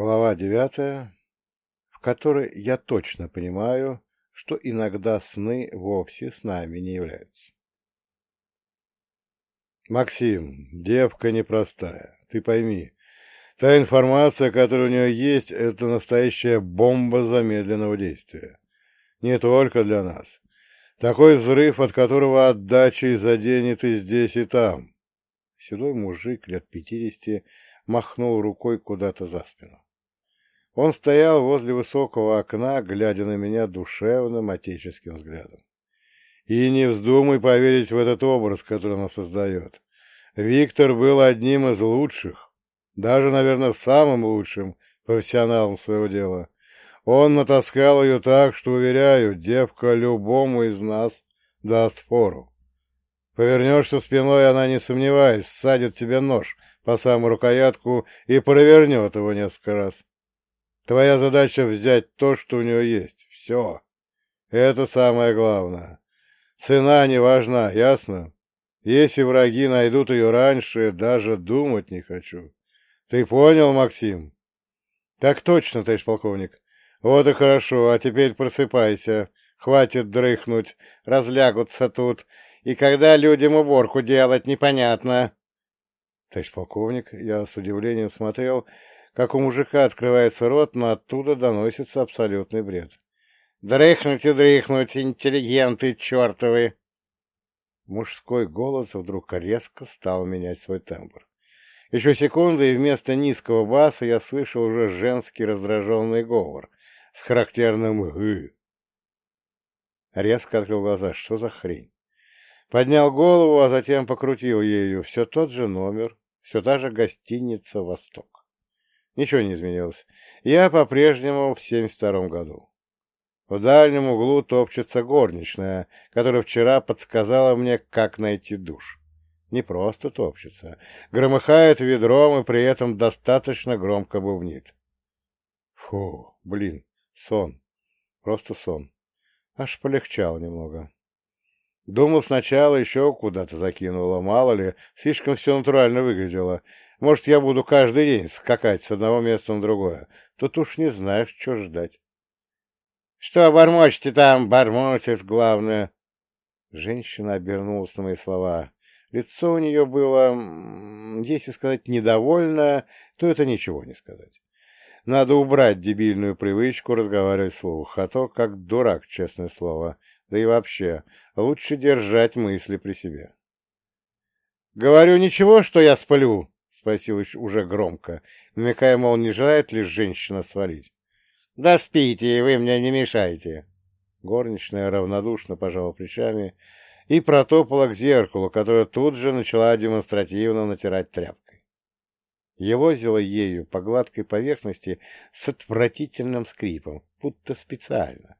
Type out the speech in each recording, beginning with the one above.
Глава девятая, в которой я точно понимаю, что иногда сны вовсе с нами не являются. Максим, девка непростая, ты пойми. Та информация, которая у нее есть, это настоящая бомба замедленного действия. Не только для нас. Такой взрыв, от которого отдачей заденет и здесь, и там. Седой мужик лет пятидесяти махнул рукой куда-то за спину. Он стоял возле высокого окна, глядя на меня душевным отеческим взглядом. И не вздумай поверить в этот образ, который она создает. Виктор был одним из лучших, даже, наверное, самым лучшим профессионалом своего дела. Он натаскал ее так, что, уверяю, девка любому из нас даст фору. Повернешься спиной, она, не сомневаясь, всадит тебе нож по самую рукоятку и провернет его несколько раз. Твоя задача взять то, что у нее есть. Все. Это самое главное. Цена не важна, ясно? Если враги найдут ее раньше, даже думать не хочу. Ты понял, Максим? Так точно, товарищ полковник. Вот и хорошо, а теперь просыпайся. Хватит дрыхнуть, разлягутся тут. И когда людям уборку делать, непонятно. Товарищ полковник, я с удивлением смотрел, как у мужика открывается рот, но оттуда доносится абсолютный бред. «Дрыхнуть и дрыхнуть, интеллигенты чертовы!» Мужской голос вдруг резко стал менять свой тембр. Еще секунды, и вместо низкого баса я слышал уже женский раздраженный говор с характерным «гы». Резко открыл глаза. Что за хрень? Поднял голову, а затем покрутил ею. Все тот же номер, все та же гостиница «Восток». Ничего не изменилось. Я по-прежнему в 72 году. В дальнем углу топчется горничная, которая вчера подсказала мне, как найти душ. Не просто топчется, громыхает ведром и при этом достаточно громко бубнит. Фу, блин, сон. Просто сон. Аж полегчало немного. Думал, сначала еще куда-то закинула, мало ли, слишком все натурально выглядело. Может, я буду каждый день скакать с одного места на другое. Тут уж не знаешь, что ждать. — Что бормочете там, бормочет, главное? Женщина обернулась на мои слова. Лицо у нее было, если сказать недовольно, то это ничего не сказать. Надо убрать дебильную привычку разговаривать вслух, а то как дурак, честное слово. Да и вообще, лучше держать мысли при себе. — Говорю, ничего, что я сплю? — спросил уже громко, намекая, мол, не желает ли женщина свалить. — Да спите, вы мне не мешайте. Горничная равнодушно пожала плечами и протопала к зеркалу, которое тут же начала демонстративно натирать тряпкой. Елозила ею по гладкой поверхности с отвратительным скрипом, будто специально.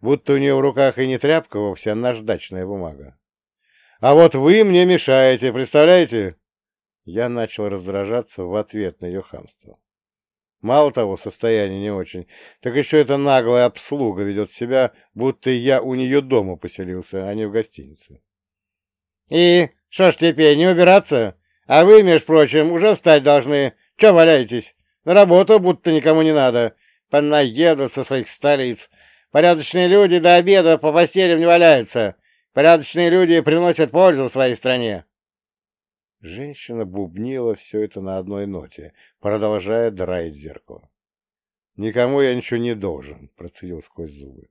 Будто у нее в руках и не тряпка вовсе, а наждачная бумага. — А вот вы мне мешаете, представляете? Я начал раздражаться в ответ на ее хамство. Мало того, состояние не очень, так еще эта наглая обслуга ведет себя, будто я у нее дома поселился, а не в гостинице. — И что ж теперь, не убираться? А вы, между прочим, уже встать должны. Че валяетесь? На работу будто никому не надо. Понаеду со своих столиц. Порядочные люди до обеда по постелям не валяются. Порядочные люди приносят пользу своей стране. Женщина бубнила все это на одной ноте, продолжая драить зеркало. «Никому я ничего не должен», — процедил сквозь зубы.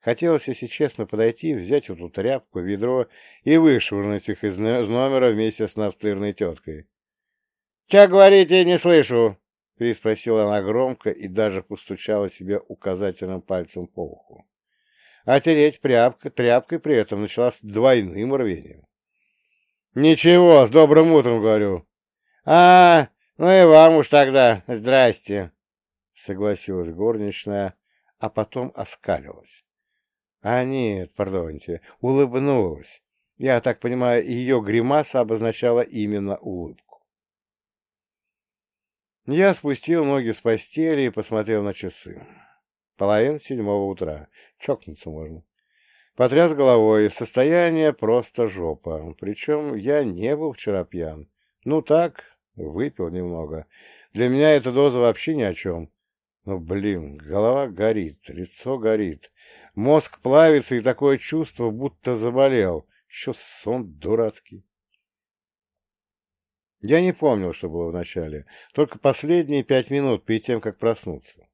Хотелось, если честно, подойти, взять эту тряпку, ведро и вышвырнуть их из номера вместе с настырной теткой. — Че говорите, не слышу? — переспросила она громко и даже постучала себе указательным пальцем по уху. А тереть тряпкой, тряпкой при этом начала с двойным рвением. «Ничего, с добрым утром, говорю». «А, ну и вам уж тогда, здрасте», — согласилась горничная, а потом оскалилась. А нет, пардоньте, улыбнулась. Я так понимаю, ее гримаса обозначала именно улыбку. Я спустил ноги с постели и посмотрел на часы. Половина седьмого утра. Чокнуться можно. Потряс головой, состояние просто жопа. Причем я не был вчера пьян. Ну так, Выпил немного. Для меня эта доза вообще ни о чем. Но, блин, голова горит, лицо горит. Мозг плавится, и такое чувство, будто заболел. Еще сон дурацкий. Я не помнил, что было вначале, только последние пять минут перед тем, как проснуться.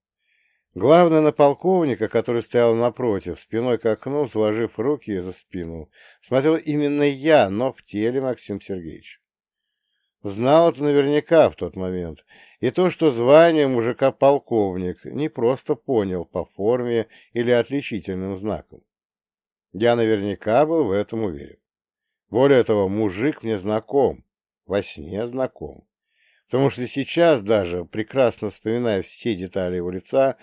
Главное, на полковника, который стоял напротив, спиной к окну, сложив руки за спину, смотрел именно я, но в теле Максим Сергеевич. Знал это наверняка в тот момент, и то, что звание мужика полковник, не просто понял по форме или отличительным знаком. Я наверняка был в этом уверен. Более того, мужик мне знаком, во сне знаком. Потому что сейчас даже, прекрасно вспоминая все детали его лица,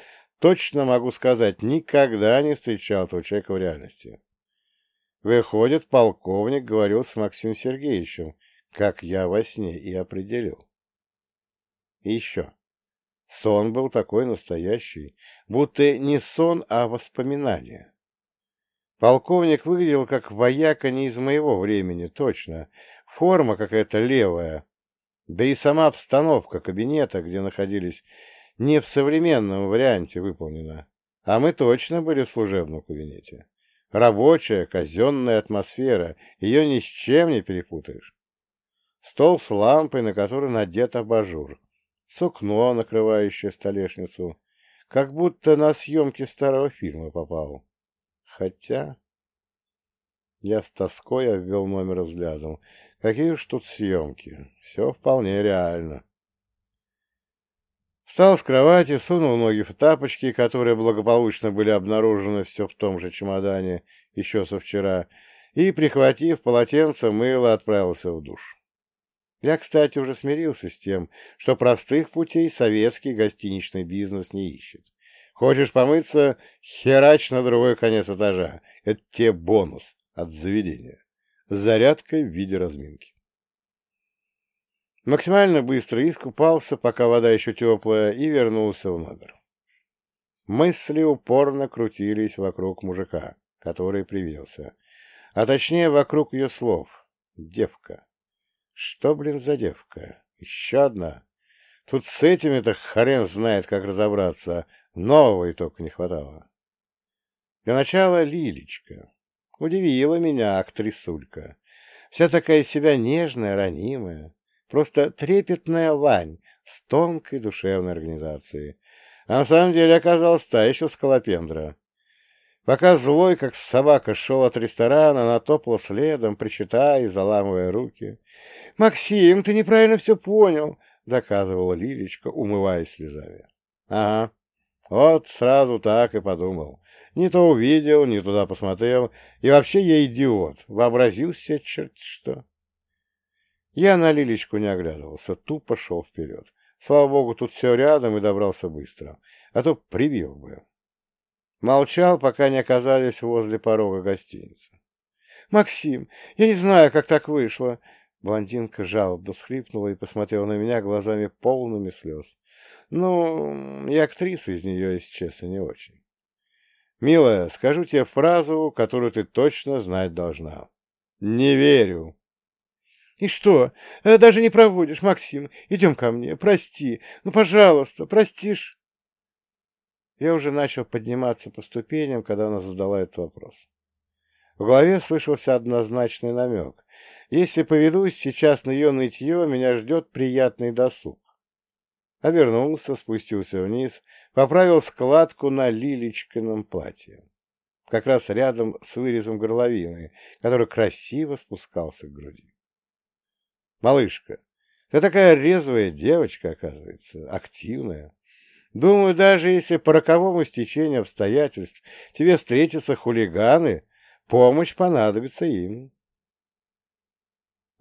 точно могу сказать, никогда не встречал этого человека в реальности. Выходит, полковник говорил с Максимом Сергеевичем, как я во сне и определил. И еще. Сон был такой настоящий, будто не сон, а воспоминание. Полковник выглядел как вояка не из моего времени, точно. Форма какая-то левая. Да и сама обстановка кабинета, где находились, не в современном варианте выполнена, а мы точно были в служебном кабинете. Рабочая, казенная атмосфера, ее ни с чем не перепутаешь. Стол с лампой, на которой надет абажур, сукно, накрывающее столешницу, как будто на съемки старого фильма попал. Хотя... Я с тоской обвел номер взглядом. Какие уж тут съемки. Все вполне реально. Встал с кровати, сунул ноги в тапочки, которые благополучно были обнаружены все в том же чемодане еще со вчера, и, прихватив полотенце, мыло отправился в душ. Я, кстати, уже смирился с тем, что простых путей советский гостиничный бизнес не ищет. Хочешь помыться — херач на другой конец этажа. Это тебе бонус от заведения. С зарядкой в виде разминки. Максимально быстро искупался, пока вода еще теплая, и вернулся в номер. Мысли упорно крутились вокруг мужика, который привиделся. А точнее, вокруг ее слов. Девка. Что, блин, за девка? Еще одна. Тут с этими-то хрен знает, как разобраться. Нового и только не хватало. Для начала Лилечка. Удивила меня актрисулька. Вся такая себя нежная, ранимая. Просто трепетная лань с тонкой душевной организацией. А на самом деле оказалась та еще скалопендра. Пока злой, как собака, шел от ресторана, она топала следом, причитая и заламывая руки. — Максим, ты неправильно все понял, — доказывала Лилечка, умываясь слезами. — Ага, вот сразу так и подумал. Не то увидел, не туда посмотрел, и вообще я идиот, вообразился черт что. Я на Лилечку не оглядывался, тупо шел вперед. Слава богу, тут все рядом и добрался быстро, а то привил бы. Молчал, пока не оказались возле порога гостиницы. «Максим, я не знаю, как так вышло!» Блондинка жалобно схлипнула и посмотрела на меня глазами полными слез. «Ну, и актриса из нее, если честно, не очень. Милая, скажу тебе фразу, которую ты точно знать должна. Не верю!» «И что? Э, даже не проводишь, Максим? Идем ко мне. Прости. Ну, пожалуйста, простишь?» Я уже начал подниматься по ступеням, когда она задала этот вопрос. В голове слышался однозначный намек. Если поведусь сейчас на ее нытье, меня ждет приятный досуг. Обернулся, спустился вниз, поправил складку на лилечкином платье. Как раз рядом с вырезом горловины, который красиво спускался к груди. Малышка, ты такая резвая девочка, оказывается, активная. Думаю, даже если по роковому стечению обстоятельств тебе встретятся хулиганы, помощь понадобится им.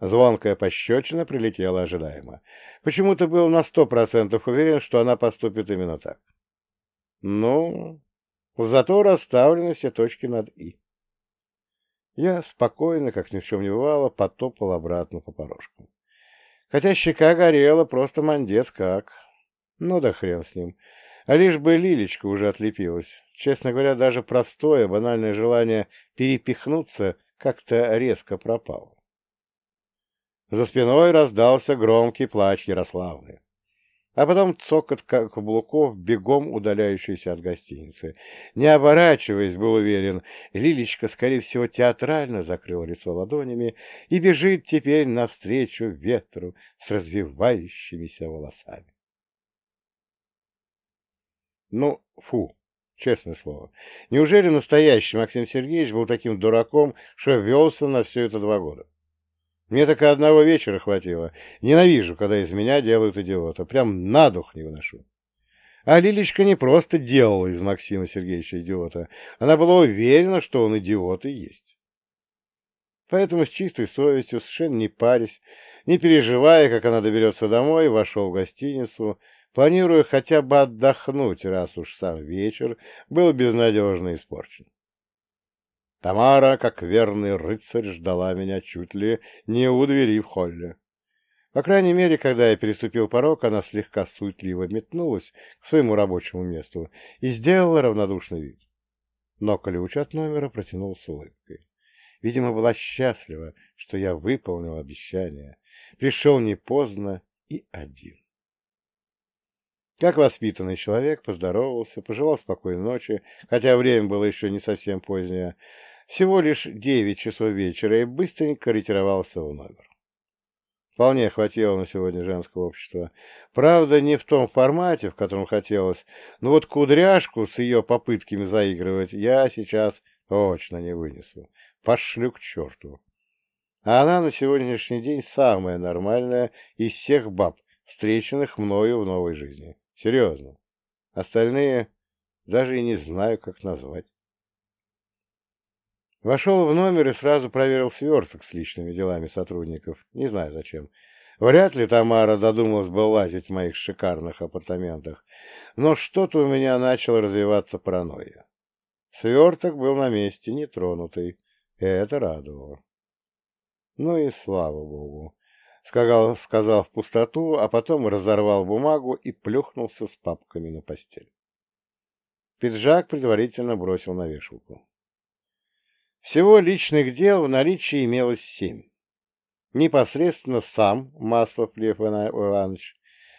Звонкая пощечина прилетела ожидаемо. Почему-то был на сто процентов уверен, что она поступит именно так. Ну, зато расставлены все точки над «и». Я спокойно, как ни в чем не бывало, потопал обратно по порожкам. Хотя щека горела, просто мандец как. Ну да хрен с ним. А лишь бы Лилечка уже отлепилась. Честно говоря, даже простое, банальное желание перепихнуться как-то резко пропало. За спиной раздался громкий плач Ярославны. А потом цокот каблуков, бегом удаляющийся от гостиницы. Не оборачиваясь, был уверен, Лилечка, скорее всего, театрально закрыла лицо ладонями и бежит теперь навстречу ветру с развивающимися волосами. Ну, фу, честное слово. Неужели настоящий Максим Сергеевич был таким дураком, что велся на все это два года? Мне только одного вечера хватило. Ненавижу, когда из меня делают идиота. Прям на дух не выношу. А Лилечка не просто делала из Максима Сергеевича идиота. Она была уверена, что он идиот и есть. Поэтому с чистой совестью, совершенно не парясь, не переживая, как она доберется домой, вошел в гостиницу, планируя хотя бы отдохнуть, раз уж сам вечер был безнадежно испорчен. Тамара, как верный рыцарь, ждала меня чуть ли не у двери в холле. По крайней мере, когда я переступил порог, она слегка суетливо метнулась к своему рабочему месту и сделала равнодушный вид. Но ключ от номера протянул с улыбкой. Видимо, была счастлива, что я выполнил обещание, пришел не поздно и один. Как воспитанный человек, поздоровался, пожелал спокойной ночи, хотя время было еще не совсем позднее, всего лишь девять часов вечера и быстренько ретировался в номер. Вполне хватило на сегодня женского общества. Правда, не в том формате, в котором хотелось, но вот кудряшку с ее попытками заигрывать я сейчас точно не вынесу. Пошлю к черту. А она на сегодняшний день самая нормальная из всех баб, встреченных мною в новой жизни. Серьезно. Остальные даже и не знаю, как назвать. Вошел в номер и сразу проверил сверток с личными делами сотрудников. Не знаю зачем. Вряд ли Тамара додумалась бы лазить в моих шикарных апартаментах. Но что-то у меня начало развиваться паранойя. Сверток был на месте, нетронутый. И это радовало. Ну и слава богу. Сказал, сказал в пустоту, а потом разорвал бумагу и плюхнулся с папками на постель. Пиджак предварительно бросил на вешалку. Всего личных дел в наличии имелось семь. Непосредственно сам Маслов Лев Иванович,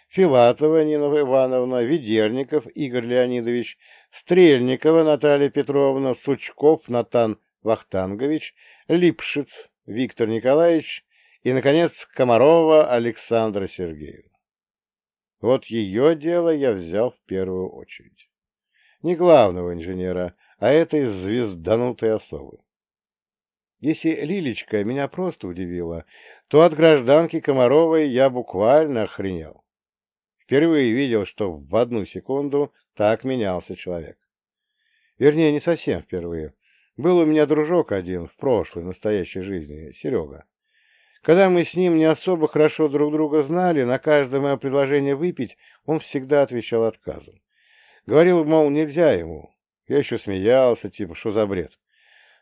Филатова Нина Ивановна, Ведерников Игорь Леонидович, Стрельникова Наталья Петровна, Сучков Натан Вахтангович, Липшиц Виктор Николаевич и, наконец, Комарова Александра Сергеевна. Вот ее дело я взял в первую очередь. Не главного инженера, а этой звезданутой особы. Если Лилечка меня просто удивила, то от гражданки Комаровой я буквально охренел. Впервые видел, что в одну секунду так менялся человек. Вернее, не совсем впервые. Был у меня дружок один в прошлой, настоящей жизни, Серега. Когда мы с ним не особо хорошо друг друга знали, на каждое мое предложение выпить он всегда отвечал отказом. Говорил, мол, нельзя ему. Я еще смеялся, типа, что за бред.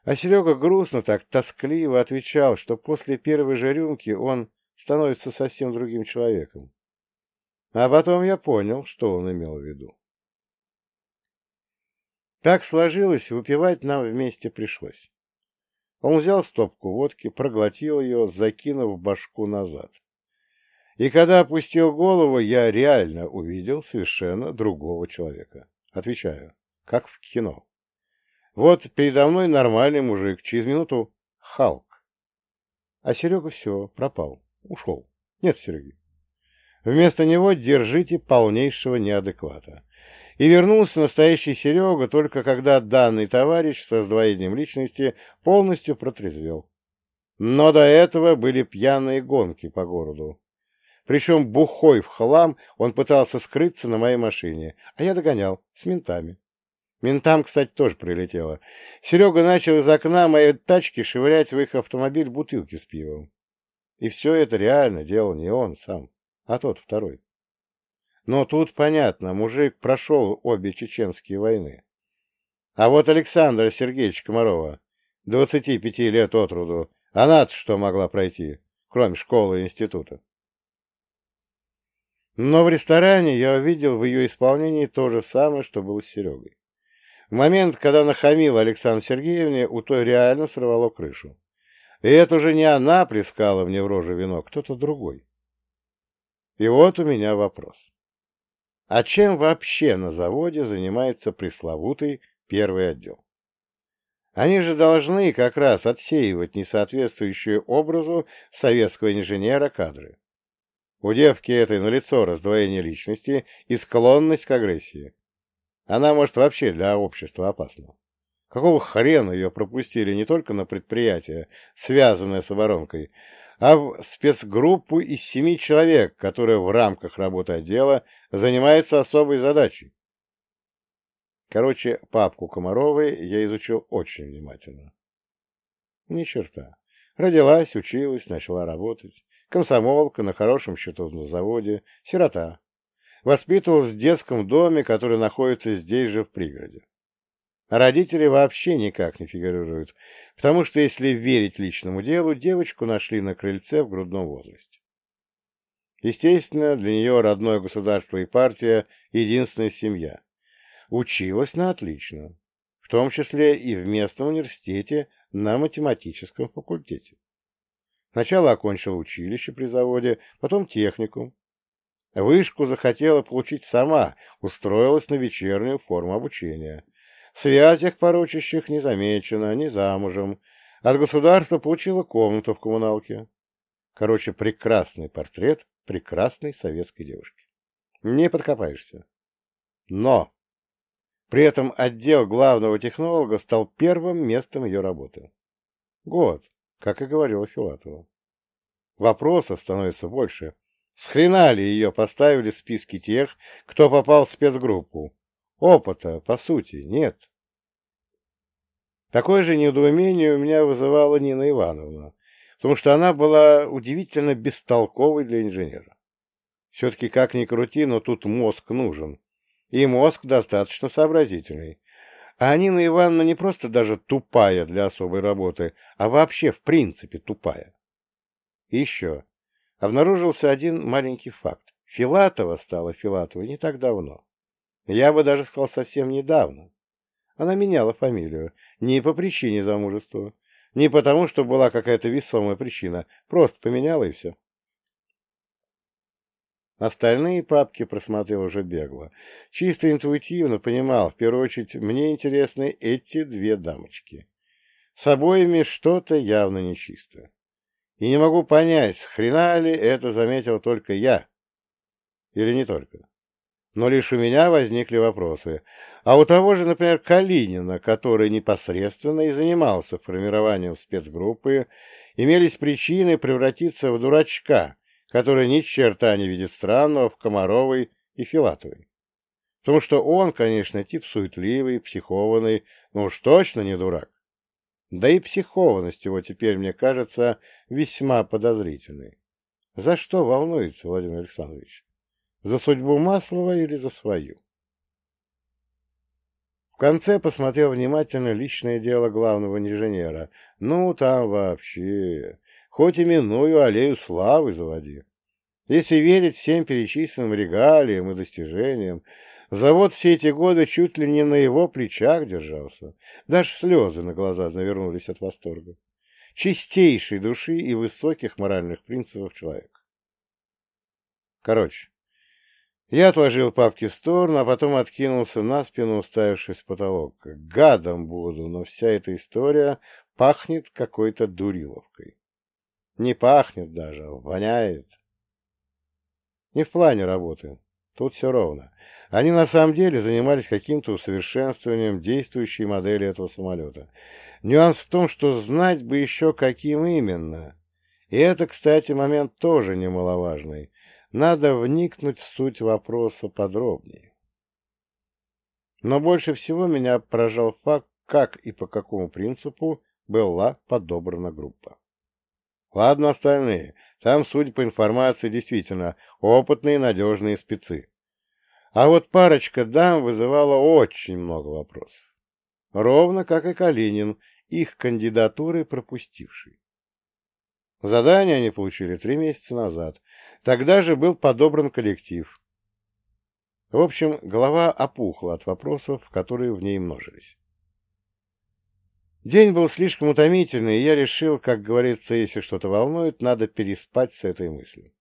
А Серега грустно так, тоскливо отвечал, что после первой же рюмки он становится совсем другим человеком. А потом я понял, что он имел в виду. Так сложилось, выпивать нам вместе пришлось. Он взял стопку водки, проглотил ее, закинув башку назад. И когда опустил голову, я реально увидел совершенно другого человека. Отвечаю, как в кино. Вот передо мной нормальный мужик, через минуту Халк. А Серега все, пропал, ушел. Нет Сереги. Вместо него держите полнейшего неадеквата. И вернулся настоящий Серега только когда данный товарищ со сдвоением личности полностью протрезвел. Но до этого были пьяные гонки по городу. Причем бухой в хлам он пытался скрыться на моей машине, а я догонял с ментами. Ментам, кстати, тоже прилетело. Серега начал из окна моей тачки швырять в их автомобиль бутылки с пивом. И все это реально делал не он сам, а тот второй. Но тут понятно, мужик прошел обе чеченские войны. А вот Александра Сергеевича Комарова, 25 лет от роду, она что могла пройти, кроме школы и института? Но в ресторане я увидел в ее исполнении то же самое, что было с Серегой. В момент, когда нахамил Александр Сергеевне, у той реально сорвало крышу. И это уже не она плескала мне в рожу вино, кто-то другой. И вот у меня вопрос. А чем вообще на заводе занимается пресловутый первый отдел? Они же должны как раз отсеивать несоответствующие образу советского инженера кадры. У девки этой налицо раздвоение личности и склонность к агрессии. Она, может, вообще для общества опасна. Какого хрена ее пропустили не только на предприятие, связанное с оборонкой, а в спецгруппу из семи человек, которая в рамках работы отдела занимается особой задачей? Короче, папку Комаровой я изучил очень внимательно. Ни черта. Родилась, училась, начала работать. Комсомолка, на хорошем счету на заводе, сирота. Воспитывалась в детском доме, который находится здесь же в пригороде. Родители вообще никак не фигурируют, потому что, если верить личному делу, девочку нашли на крыльце в грудном возрасте. Естественно, для нее родное государство и партия — единственная семья. Училась на отлично, в том числе и в местном университете на математическом факультете. Сначала окончила училище при заводе, потом техникум. Вышку захотела получить сама, устроилась на вечернюю форму обучения. В связях порочащих не замечено, не замужем. От государства получила комнату в коммуналке. Короче, прекрасный портрет прекрасной советской девушки. Не подкопаешься. Но при этом отдел главного технолога стал первым местом ее работы. Год, как и говорила Филатова. Вопросов становится больше. С ее поставили в списки тех, кто попал в спецгруппу? Опыта, по сути, нет. Такое же недоумение у меня вызывала Нина Ивановна, потому что она была удивительно бестолковой для инженера. Все-таки как ни крути, но тут мозг нужен, и мозг достаточно сообразительный. А Нина Ивановна не просто даже тупая для особой работы, а вообще в принципе тупая. И еще. Обнаружился один маленький факт. Филатова стала Филатовой не так давно. Я бы даже сказал совсем недавно. Она меняла фамилию. Не по причине замужества. Не потому, что была какая-то весомая причина. Просто поменяла и все. Остальные папки просмотрел уже бегло. Чисто интуитивно понимал, в первую очередь, мне интересны эти две дамочки. С обоими что-то явно нечисто. И не могу понять, с хрена ли это заметил только я. Или не только. Но лишь у меня возникли вопросы. А у того же, например, Калинина, который непосредственно и занимался формированием спецгруппы, имелись причины превратиться в дурачка, который ни черта не видит странного в Комаровой и Филатовой. Потому что он, конечно, тип суетливый, психованный, но уж точно не дурак. Да и психованность его теперь, мне кажется, весьма подозрительной. За что волнуется Владимир Александрович? За судьбу Маслова или за свою? В конце посмотрел внимательно личное дело главного инженера. Ну, там вообще хоть именную аллею славы заводи. Если верить всем перечисленным регалиям и достижениям, завод все эти годы чуть ли не на его плечах держался. Даже слезы на глаза навернулись от восторга. Чистейшей души и высоких моральных принципов человек. Короче, я отложил папки в сторону, а потом откинулся на спину, уставившись в потолок. Гадом буду, но вся эта история пахнет какой-то дуриловкой. Не пахнет даже, а воняет. Не в плане работы. Тут все ровно. Они на самом деле занимались каким-то усовершенствованием действующей модели этого самолета. Нюанс в том, что знать бы еще каким именно. И это, кстати, момент тоже немаловажный. Надо вникнуть в суть вопроса подробнее. Но больше всего меня поражал факт, как и по какому принципу была подобрана группа. Ладно остальные. Там, судя по информации, действительно опытные надежные спецы. А вот парочка дам вызывала очень много вопросов. Ровно как и Калинин, их кандидатуры пропустивший. Задание они получили три месяца назад. Тогда же был подобран коллектив. В общем, голова опухла от вопросов, которые в ней множились. День был слишком утомительный, и я решил, как говорится, если что-то волнует, надо переспать с этой мыслью.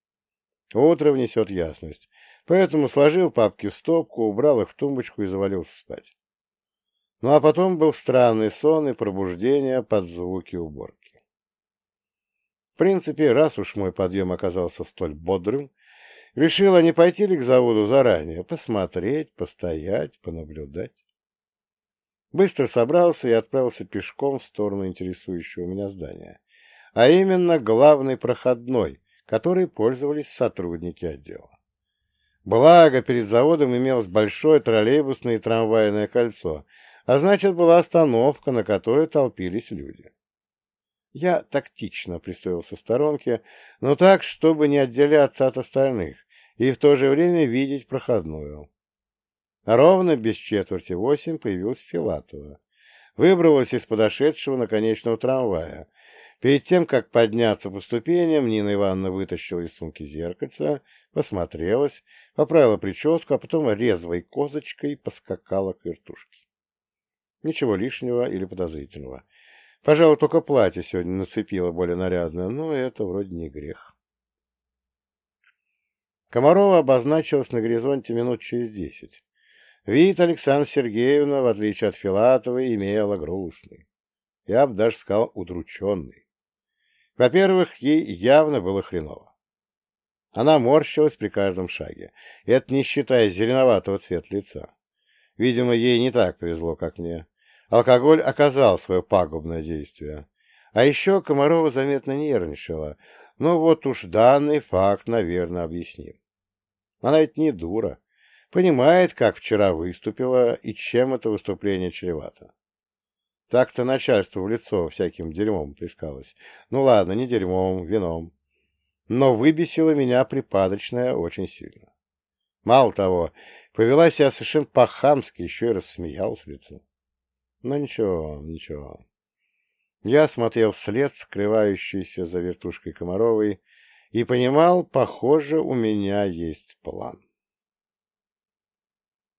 Утро внесет ясность, поэтому сложил папки в стопку, убрал их в тумбочку и завалился спать. Ну а потом был странный сон и пробуждение под звуки уборки. В принципе, раз уж мой подъем оказался столь бодрым, решила не пойти ли к заводу заранее, посмотреть, постоять, понаблюдать. Быстро собрался и отправился пешком в сторону интересующего меня здания, а именно главный проходной, который пользовались сотрудники отдела. Благо, перед заводом имелось большое троллейбусное и трамвайное кольцо, а значит, была остановка, на которой толпились люди. Я тактично пристроился в сторонке, но так, чтобы не отделяться от остальных, и в то же время видеть проходную. Ровно без четверти восемь появилась Филатова. Выбралась из подошедшего наконечного трамвая. Перед тем, как подняться по ступеням, Нина Ивановна вытащила из сумки зеркальце, посмотрелась, поправила прическу, а потом резвой козочкой поскакала к вертушке. Ничего лишнего или подозрительного. Пожалуй, только платье сегодня нацепила более нарядное, но это вроде не грех. Комарова обозначилась на горизонте минут через десять. Вид Александра Сергеевна, в отличие от Филатовой, имела грустный. Я бы даже сказал удрученный. Во-первых, ей явно было хреново. Она морщилась при каждом шаге, и это не считая зеленоватого цвета лица. Видимо, ей не так повезло, как мне. Алкоголь оказал свое пагубное действие. А еще Комарова заметно нервничала. Ну вот уж данный факт, наверное, объясним. Она ведь не дура понимает, как вчера выступила и чем это выступление чревато. Так-то начальство в лицо всяким дерьмом плескалось. Ну ладно, не дерьмом, вином. Но выбесило меня припадочная очень сильно. Мало того, повела себя совершенно по-хамски, еще и рассмеялась в лицо. Но ничего, ничего. Я смотрел вслед, скрывающийся за вертушкой Комаровой, и понимал, похоже, у меня есть план.